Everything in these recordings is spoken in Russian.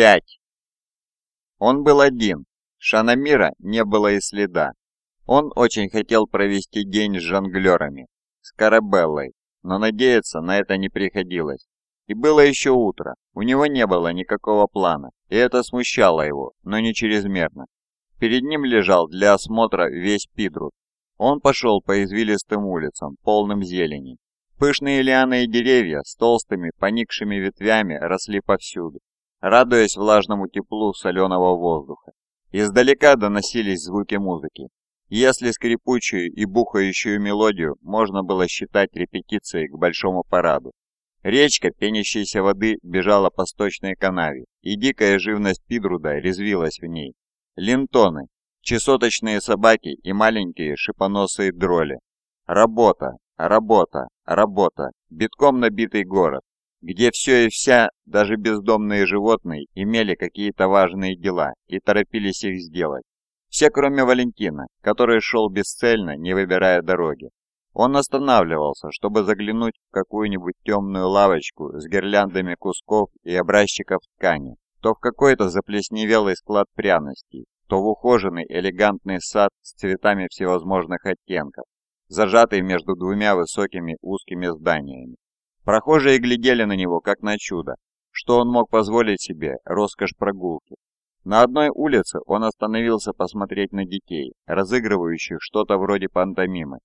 Пять. Он был один. Шанамира не было и следа. Он очень хотел провести день с жонглерами, с Карабеллой, но надеяться на это не приходилось. И было еще утро, у него не было никакого плана, и это смущало его, но не чрезмерно. Перед ним лежал для осмотра весь Пидрут. Он пошел по извилистым улицам, полным зелени. Пышные лианы и деревья с толстыми, поникшими ветвями росли повсюду радуясь влажному теплу соленого воздуха. Издалека доносились звуки музыки. Если скрипучую и бухающую мелодию можно было считать репетицией к большому параду. Речка пенящейся воды бежала по сточной канаве, и дикая живность Пидруда резвилась в ней. Линтоны, чесоточные собаки и маленькие шипоносые дроли. Работа, работа, работа, битком набитый город где все и вся, даже бездомные животные, имели какие-то важные дела и торопились их сделать. Все, кроме Валентина, который шел бесцельно, не выбирая дороги. Он останавливался, чтобы заглянуть в какую-нибудь темную лавочку с гирляндами кусков и образчиков ткани, то в какой-то заплесневелый склад пряностей, то в ухоженный элегантный сад с цветами всевозможных оттенков, зажатый между двумя высокими узкими зданиями. Прохожие глядели на него, как на чудо, что он мог позволить себе роскошь прогулки. На одной улице он остановился посмотреть на детей, разыгрывающих что-то вроде пантомимы.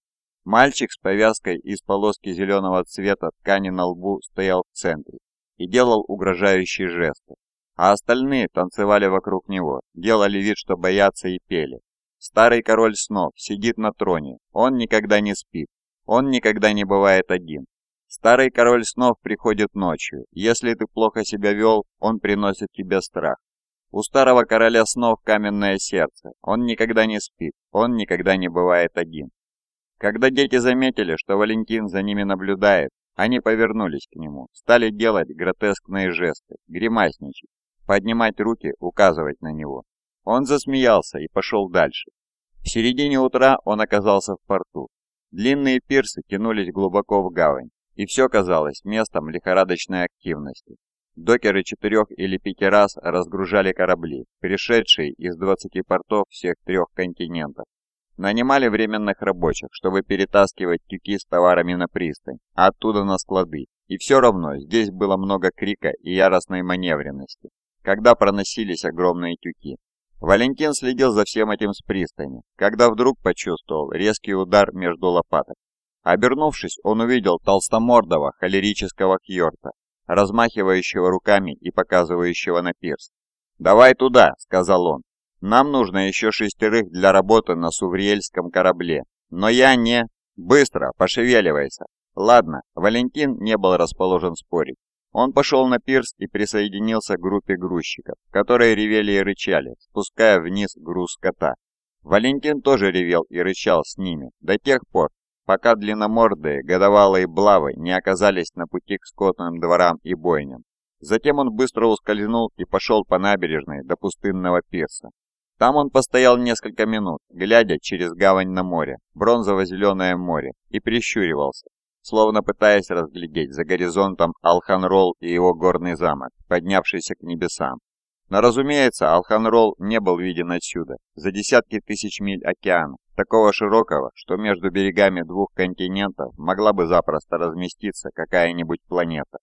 Мальчик с повязкой из полоски зеленого цвета ткани на лбу стоял в центре и делал угрожающие жесты, а остальные танцевали вокруг него, делали вид, что боятся и пели. Старый король снов сидит на троне, он никогда не спит, он никогда не бывает один, Старый король снов приходит ночью. Если ты плохо себя вел, он приносит тебе страх. У старого короля снов каменное сердце. Он никогда не спит, он никогда не бывает один. Когда дети заметили, что Валентин за ними наблюдает, они повернулись к нему, стали делать гротескные жесты, гримасничать, поднимать руки, указывать на него. Он засмеялся и пошел дальше. В середине утра он оказался в порту. Длинные пирсы тянулись глубоко в гавань и все казалось местом лихорадочной активности. Докеры четырех или пяти раз разгружали корабли, пришедшие из 20 портов всех трех континентов. Нанимали временных рабочих, чтобы перетаскивать тюки с товарами на пристань, а оттуда на склады. И все равно здесь было много крика и яростной маневренности, когда проносились огромные тюки. Валентин следил за всем этим с пристани, когда вдруг почувствовал резкий удар между лопаток. Обернувшись, он увидел толстомордого холерического Кьорта, размахивающего руками и показывающего на пирс. «Давай туда», — сказал он. «Нам нужно еще шестерых для работы на Сувриельском корабле. Но я не...» «Быстро, пошевеливайся!» Ладно, Валентин не был расположен спорить. Он пошел на пирс и присоединился к группе грузчиков, которые ревели и рычали, спуская вниз груз скота. Валентин тоже ревел и рычал с ними, до тех пор, пока длинномордые, годовалые блавы не оказались на пути к скотным дворам и бойням. Затем он быстро ускользнул и пошел по набережной до пустынного пирса. Там он постоял несколько минут, глядя через гавань на море, бронзово-зеленое море, и прищуривался, словно пытаясь разглядеть за горизонтом Алханрол и его горный замок, поднявшийся к небесам. Но, разумеется, Алханрол не был виден отсюда, за десятки тысяч миль океана, такого широкого, что между берегами двух континентов могла бы запросто разместиться какая-нибудь планета.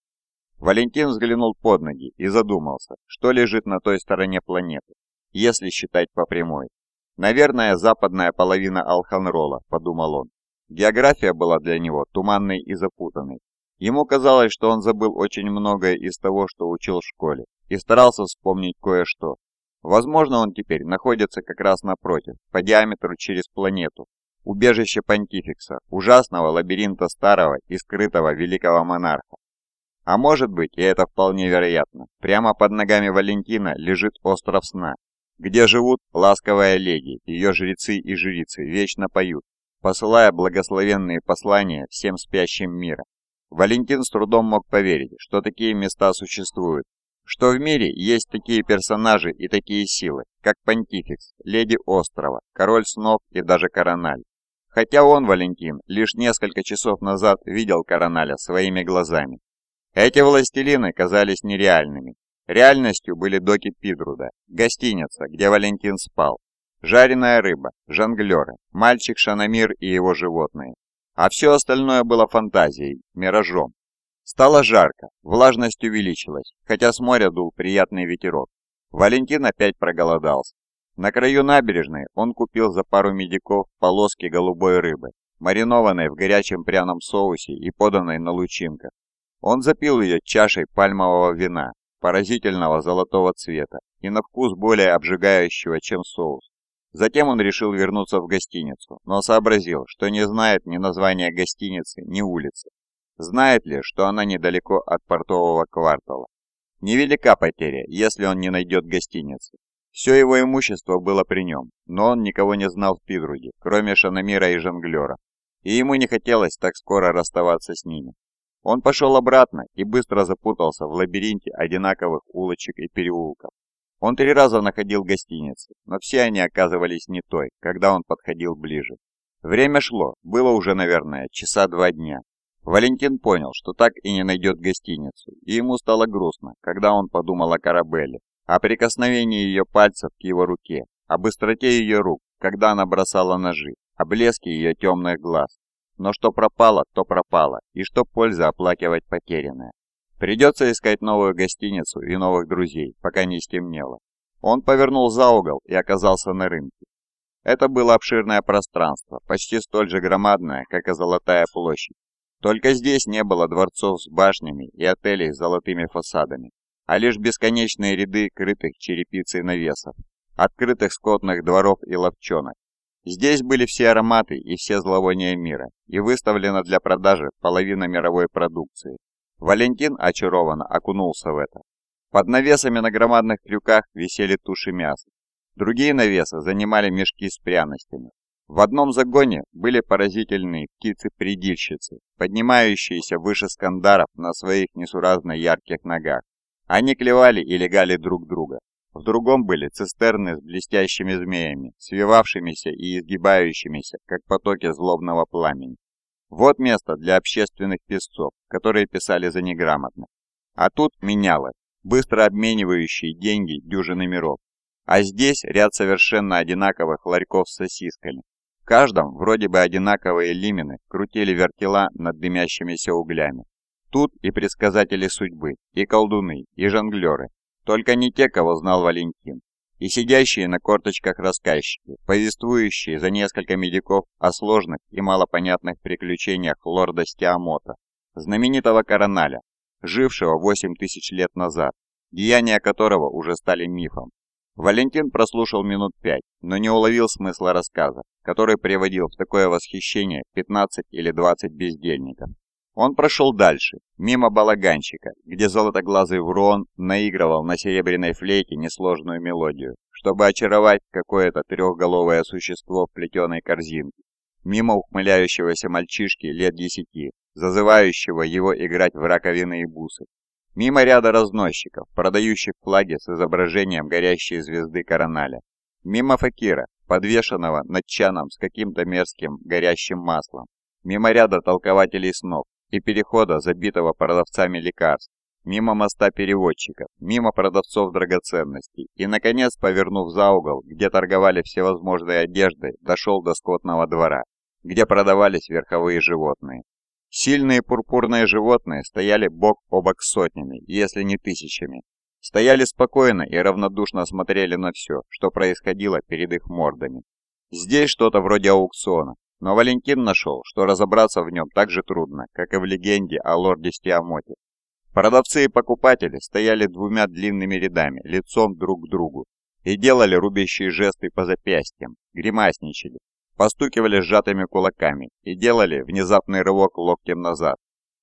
Валентин взглянул под ноги и задумался, что лежит на той стороне планеты, если считать по прямой. «Наверное, западная половина Алханрола», — подумал он. География была для него туманной и запутанной. Ему казалось, что он забыл очень многое из того, что учил в школе, и старался вспомнить кое-что. Возможно, он теперь находится как раз напротив, по диаметру через планету, убежище понтификса, ужасного лабиринта старого и скрытого великого монарха. А может быть, и это вполне вероятно, прямо под ногами Валентина лежит остров сна, где живут ласковая леди, ее жрецы и жрицы вечно поют, посылая благословенные послания всем спящим мира. Валентин с трудом мог поверить, что такие места существуют, что в мире есть такие персонажи и такие силы, как Понтификс, Леди Острова, Король Снов и даже Корональ. Хотя он, Валентин, лишь несколько часов назад видел Короналя своими глазами. Эти властелины казались нереальными. Реальностью были доки Пидруда, гостиница, где Валентин спал, жареная рыба, жонглеры, мальчик Шанамир и его животные. А все остальное было фантазией, миражом. Стало жарко, влажность увеличилась, хотя с моря дул приятный ветерок. Валентин опять проголодался. На краю набережной он купил за пару медиков полоски голубой рыбы, маринованной в горячем пряном соусе и поданной на лучинках. Он запил ее чашей пальмового вина, поразительного золотого цвета и на вкус более обжигающего, чем соус. Затем он решил вернуться в гостиницу, но сообразил, что не знает ни названия гостиницы, ни улицы. Знает ли, что она недалеко от портового квартала. Невелика потеря, если он не найдет гостиницы. Все его имущество было при нем, но он никого не знал в Пидруде, кроме Шанамира и Жонглера, и ему не хотелось так скоро расставаться с ними. Он пошел обратно и быстро запутался в лабиринте одинаковых улочек и переулков. Он три раза находил гостиницы, но все они оказывались не той, когда он подходил ближе. Время шло, было уже, наверное, часа два дня. Валентин понял, что так и не найдет гостиницу, и ему стало грустно, когда он подумал о Карабелле, о прикосновении ее пальцев к его руке, о быстроте ее рук, когда она бросала ножи, о блеске ее темных глаз. Но что пропало, то пропало, и что польза оплакивать потерянное. Придется искать новую гостиницу и новых друзей, пока не стемнело. Он повернул за угол и оказался на рынке. Это было обширное пространство, почти столь же громадное, как и Золотая площадь. Только здесь не было дворцов с башнями и отелей с золотыми фасадами а лишь бесконечные ряды крытых черепицей навесов, открытых скотных дворов и ловчонок. Здесь были все ароматы и все зловония мира, и выставлена для продажи половина мировой продукции. Валентин очарованно окунулся в это. Под навесами на громадных крюках висели туши мяса. Другие навесы занимали мешки с пряностями. В одном загоне были поразительные птицы-предильщицы, поднимающиеся выше скандаров на своих несуразно ярких ногах. Они клевали и легали друг друга. В другом были цистерны с блестящими змеями, свивавшимися и изгибающимися, как потоки злобного пламени. Вот место для общественных песцов, которые писали за неграмотно. А тут меняло, быстро обменивающие деньги дюжины миров. А здесь ряд совершенно одинаковых ларьков с сосисками. В каждом вроде бы одинаковые лимины крутили вертела над дымящимися углями. Тут и предсказатели судьбы, и колдуны, и жонглеры, только не те, кого знал Валентин, и сидящие на корточках рассказчики, повествующие за несколько медиков о сложных и малопонятных приключениях лорда Стиамота, знаменитого короналя, жившего 8 тысяч лет назад, деяния которого уже стали мифом. Валентин прослушал минут пять, но не уловил смысла рассказа, который приводил в такое восхищение 15 или 20 бездельников. Он прошел дальше, мимо балаганчика, где золотоглазый Врон наигрывал на серебряной флейте несложную мелодию, чтобы очаровать какое-то трехголовое существо в плетеной корзинке, мимо ухмыляющегося мальчишки лет десяти, зазывающего его играть в раковины и бусы, мимо ряда разносчиков, продающих флаги с изображением горящей звезды Короналя, мимо факира, подвешенного над чаном с каким-то мерзким горящим маслом, мимо ряда толкователей снов, и перехода, забитого продавцами лекарств, мимо моста переводчиков, мимо продавцов драгоценностей и, наконец, повернув за угол, где торговали всевозможной одеждой, дошел до скотного двора, где продавались верховые животные. Сильные пурпурные животные стояли бок о бок сотнями, если не тысячами. Стояли спокойно и равнодушно смотрели на все, что происходило перед их мордами. Здесь что-то вроде аукциона, но Валентин нашел, что разобраться в нем так же трудно, как и в легенде о лорде Стиамоте. Продавцы и покупатели стояли двумя длинными рядами, лицом друг к другу, и делали рубящие жесты по запястьям, гримасничали, постукивали сжатыми кулаками и делали внезапный рывок локтем назад.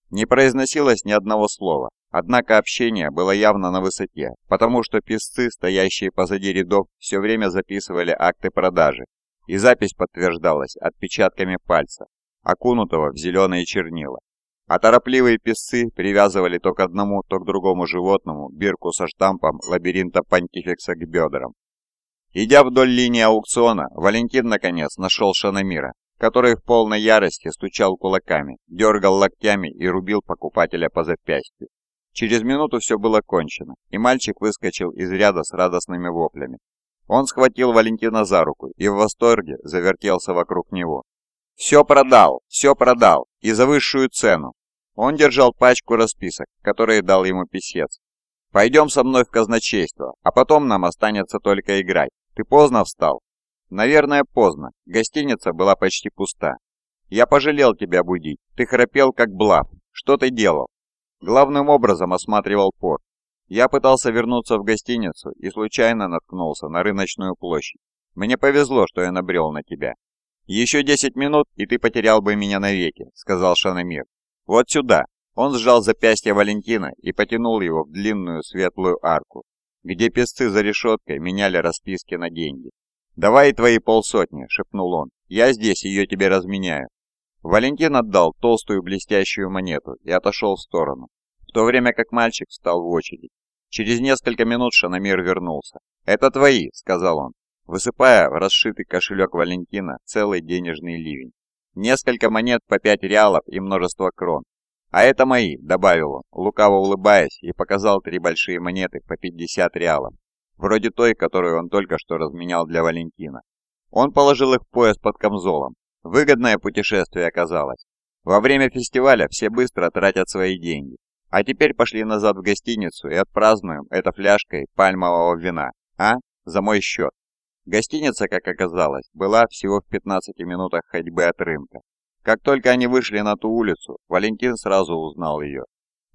Не произносилось ни одного слова, однако общение было явно на высоте, потому что писцы, стоящие позади рядов, все время записывали акты продажи и запись подтверждалась отпечатками пальца, окунутого в зеленые чернила. А торопливые песцы привязывали то к одному, то к другому животному бирку со штампом лабиринта понтификса к бедрам. Идя вдоль линии аукциона, Валентин наконец нашел Шанамира, который в полной ярости стучал кулаками, дергал локтями и рубил покупателя по запястью. Через минуту все было кончено, и мальчик выскочил из ряда с радостными воплями. Он схватил Валентина за руку и в восторге завертелся вокруг него. «Все продал! Все продал! И за высшую цену!» Он держал пачку расписок, которые дал ему писец. «Пойдем со мной в казначейство, а потом нам останется только играть. Ты поздно встал?» «Наверное, поздно. Гостиница была почти пуста. Я пожалел тебя будить. Ты храпел, как блав. Что ты делал?» Главным образом осматривал порт. Я пытался вернуться в гостиницу и случайно наткнулся на рыночную площадь. Мне повезло, что я набрел на тебя. «Еще десять минут, и ты потерял бы меня навеки», — сказал Шанамир. «Вот сюда». Он сжал запястье Валентина и потянул его в длинную светлую арку, где песцы за решеткой меняли расписки на деньги. «Давай твои полсотни», — шепнул он. «Я здесь ее тебе разменяю». Валентин отдал толстую блестящую монету и отошел в сторону, в то время как мальчик встал в очередь. Через несколько минут Шанамир вернулся. «Это твои», — сказал он, высыпая в расшитый кошелек Валентина целый денежный ливень. Несколько монет по пять реалов и множество крон. «А это мои», — добавил он, лукаво улыбаясь, и показал три большие монеты по 50 реалов, вроде той, которую он только что разменял для Валентина. Он положил их в пояс под камзолом. Выгодное путешествие оказалось. Во время фестиваля все быстро тратят свои деньги. А теперь пошли назад в гостиницу и отпразднуем это фляжкой пальмового вина, а? За мой счет. Гостиница, как оказалось, была всего в 15 минутах ходьбы от рынка. Как только они вышли на ту улицу, Валентин сразу узнал ее.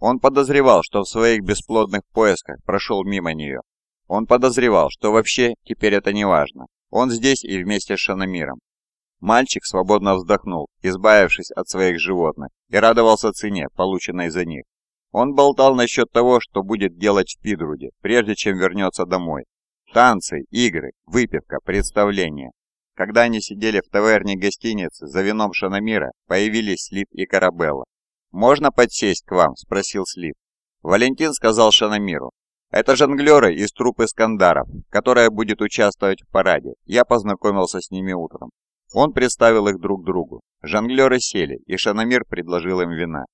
Он подозревал, что в своих бесплодных поисках прошел мимо нее. Он подозревал, что вообще теперь это не важно. Он здесь и вместе с Шанамиром. Мальчик свободно вздохнул, избавившись от своих животных, и радовался цене, полученной за них. Он болтал насчет того, что будет делать в Пидруде, прежде чем вернется домой. Танцы, игры, выпивка, представления. Когда они сидели в таверне гостиницы за вином Шанамира, появились Слив и Карабелла. «Можно подсесть к вам?» – спросил Слив. Валентин сказал Шанамиру. «Это жонглеры из труппы Скандаров, которая будет участвовать в параде. Я познакомился с ними утром». Он представил их друг другу. Жонглеры сели, и Шанамир предложил им вина.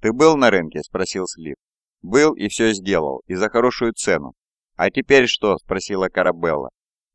«Ты был на рынке?» – спросил Слив. «Был и все сделал, и за хорошую цену». «А теперь что?» – спросила Карабелла.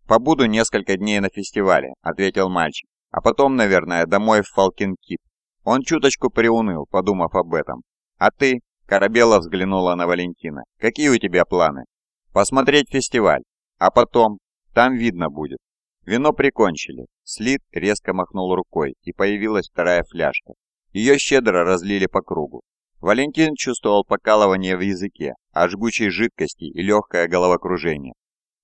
«Побуду несколько дней на фестивале», – ответил мальчик. «А потом, наверное, домой в Фалкинкип». Он чуточку приуныл, подумав об этом. «А ты?» – Карабелла взглянула на Валентина. «Какие у тебя планы?» «Посмотреть фестиваль. А потом? Там видно будет». Вино прикончили. Слит резко махнул рукой, и появилась вторая фляжка. Ее щедро разлили по кругу. Валентин чувствовал покалывание в языке, а жгучей жидкости и легкое головокружение.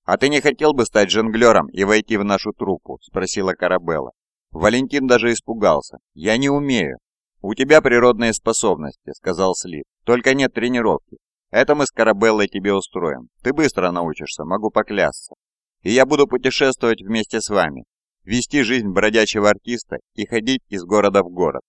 «А ты не хотел бы стать жонглером и войти в нашу труппу?» – спросила Карабелла. Валентин даже испугался. «Я не умею». «У тебя природные способности», – сказал Слив. «Только нет тренировки. Это мы с Карабеллой тебе устроим. Ты быстро научишься, могу поклясться. И я буду путешествовать вместе с вами, вести жизнь бродячего артиста и ходить из города в город.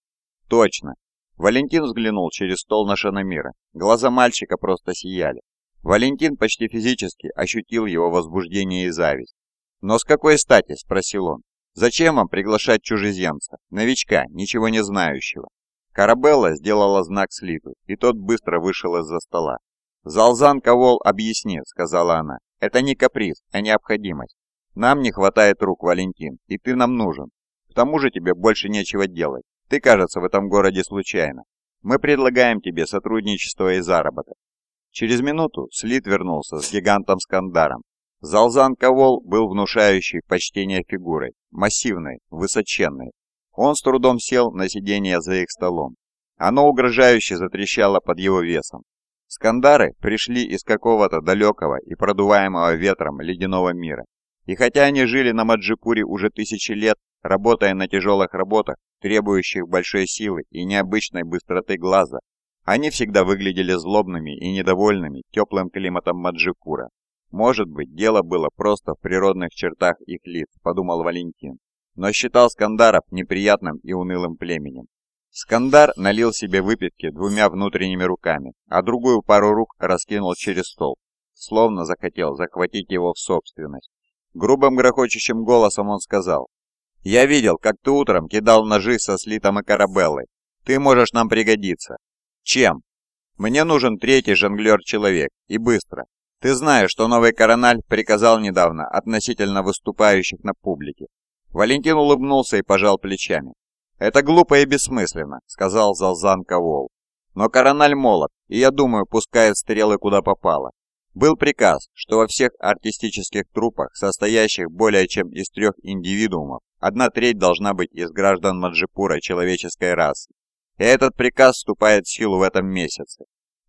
Точно. Валентин взглянул через стол на Шанамира. Глаза мальчика просто сияли. Валентин почти физически ощутил его возбуждение и зависть. «Но с какой стати?» – спросил он. «Зачем вам приглашать чужеземца, новичка, ничего не знающего?» Карабелла сделала знак Слиту, и тот быстро вышел из-за стола. «Залзан Ковол объясни», — сказала она. «Это не каприз, а необходимость. Нам не хватает рук, Валентин, и ты нам нужен. К тому же тебе больше нечего делать. Ты, кажется, в этом городе случайно. Мы предлагаем тебе сотрудничество и заработок. Через минуту Слит вернулся с гигантом Скандаром. Залзан Ковол был внушающей почтение фигурой, массивной, высоченной. Он с трудом сел на сиденье за их столом. Оно угрожающе затрещало под его весом. Скандары пришли из какого-то далекого и продуваемого ветром ледяного мира. И хотя они жили на Маджипуре уже тысячи лет, работая на тяжелых работах, требующих большой силы и необычной быстроты глаза, они всегда выглядели злобными и недовольными теплым климатом Маджипура. Может быть, дело было просто в природных чертах их лиц, подумал Валентин, но считал Скандаров неприятным и унылым племенем. Скандар налил себе выпивки двумя внутренними руками, а другую пару рук раскинул через стол, словно захотел захватить его в собственность. Грубым грохочущим голосом он сказал, «Я видел, как ты утром кидал ножи со слитом и корабеллой. Ты можешь нам пригодиться». «Чем?» Мне нужен третий жонглер-человек, и быстро. Ты знаешь, что новый корональ приказал недавно относительно выступающих на публике. Валентин улыбнулся и пожал плечами. «Это глупо и бессмысленно», — сказал Залзан Ковол. «Но корональ молод, и я думаю, пускает стрелы куда попало. Был приказ, что во всех артистических труппах, состоящих более чем из трех индивидуумов, одна треть должна быть из граждан Маджипура человеческой расы. И этот приказ вступает в силу в этом месяце.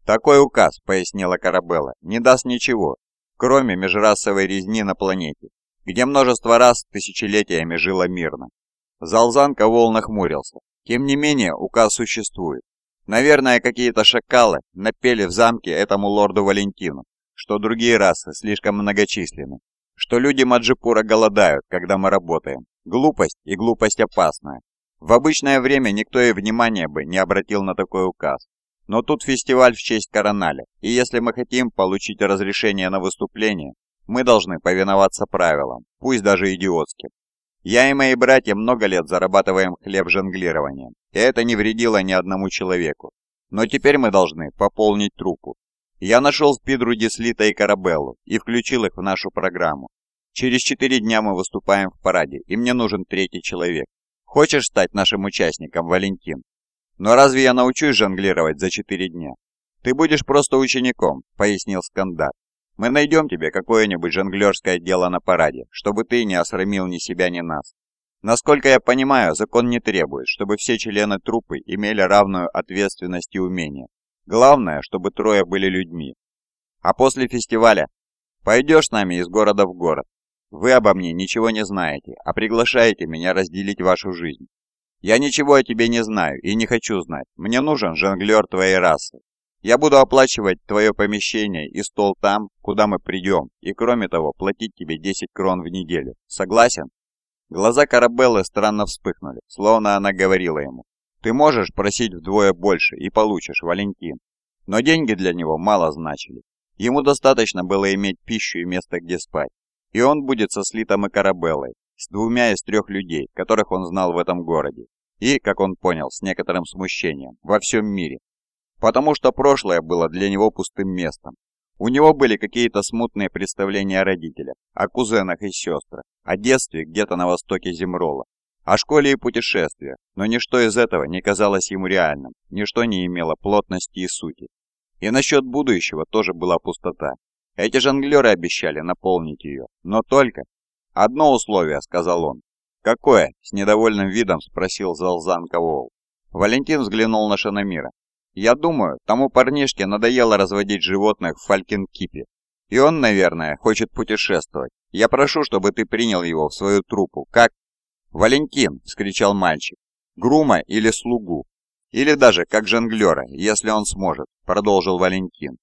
Такой указ, пояснила Карабелла, не даст ничего, кроме межрасовой резни на планете, где множество рас тысячелетиями жило мирно. Залзан Ковол нахмурился. Тем не менее, указ существует. Наверное, какие-то шакалы напели в замке этому лорду Валентину, что другие расы слишком многочисленны, что люди Маджипура голодают, когда мы работаем. Глупость и глупость опасная. В обычное время никто и внимания бы не обратил на такой указ. Но тут фестиваль в честь Короналя, и если мы хотим получить разрешение на выступление, мы должны повиноваться правилам, пусть даже идиотским. Я и мои братья много лет зарабатываем хлеб жонглированием, и это не вредило ни одному человеку. Но теперь мы должны пополнить труппу. Я нашел Спидру Дислита и Карабеллу и включил их в нашу программу. Через четыре дня мы выступаем в параде, и мне нужен третий человек. Хочешь стать нашим участником, Валентин? Но разве я научусь жонглировать за четыре дня? Ты будешь просто учеником, пояснил Скандат. Мы найдем тебе какое-нибудь жонглерское дело на параде, чтобы ты не осрамил ни себя, ни нас. Насколько я понимаю, закон не требует, чтобы все члены труппы имели равную ответственность и умение. Главное, чтобы трое были людьми. А после фестиваля пойдешь с нами из города в город. Вы обо мне ничего не знаете, а приглашаете меня разделить вашу жизнь. Я ничего о тебе не знаю и не хочу знать. Мне нужен жонглер твоей расы. Я буду оплачивать твое помещение и стол там, куда мы придем, и кроме того, платить тебе 10 крон в неделю. Согласен?» Глаза Карабеллы странно вспыхнули, словно она говорила ему. «Ты можешь просить вдвое больше и получишь, Валентин». Но деньги для него мало значили. Ему достаточно было иметь пищу и место, где спать. И он будет со Слитом и Карабеллой, с двумя из трех людей, которых он знал в этом городе. И, как он понял, с некоторым смущением, во всем мире, потому что прошлое было для него пустым местом. У него были какие-то смутные представления о родителях, о кузенах и сестрах, о детстве где-то на востоке Земрола, о школе и путешествиях, но ничто из этого не казалось ему реальным, ничто не имело плотности и сути. И насчет будущего тоже была пустота. Эти жонглеры обещали наполнить ее, но только... «Одно условие», — сказал он. «Какое?» — с недовольным видом спросил Залзан Кавол. Валентин взглянул на Шанамира. Я думаю, тому парнишке надоело разводить животных в Фалькинкипе. И он, наверное, хочет путешествовать. Я прошу, чтобы ты принял его в свою труппу. Как? Валентин, вскричал мальчик. Грума или слугу. Или даже как жонглера, если он сможет, продолжил Валентин.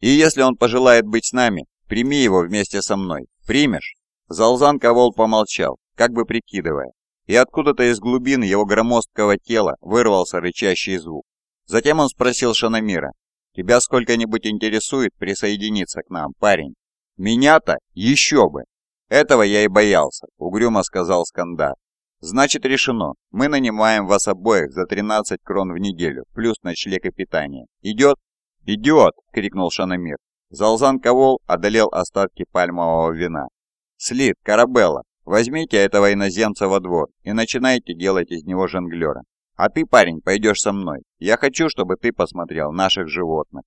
И если он пожелает быть с нами, прими его вместе со мной. Примешь? Залзан Ковол помолчал, как бы прикидывая. И откуда-то из глубин его громоздкого тела вырвался рычащий звук. Затем он спросил Шанамира, «Тебя сколько-нибудь интересует присоединиться к нам, парень?» «Меня-то? Еще бы!» «Этого я и боялся», — угрюмо сказал Скандар. «Значит, решено. Мы нанимаем вас обоих за 13 крон в неделю, плюс ночлег и питание. Идет?» «Идет!» — крикнул Шанамир. Залзан Ковол одолел остатки пальмового вина. «Слит, Карабелла, возьмите этого иноземца во двор и начинайте делать из него жонглера. А ты, парень, пойдешь со мной. Я хочу, чтобы ты посмотрел наших животных.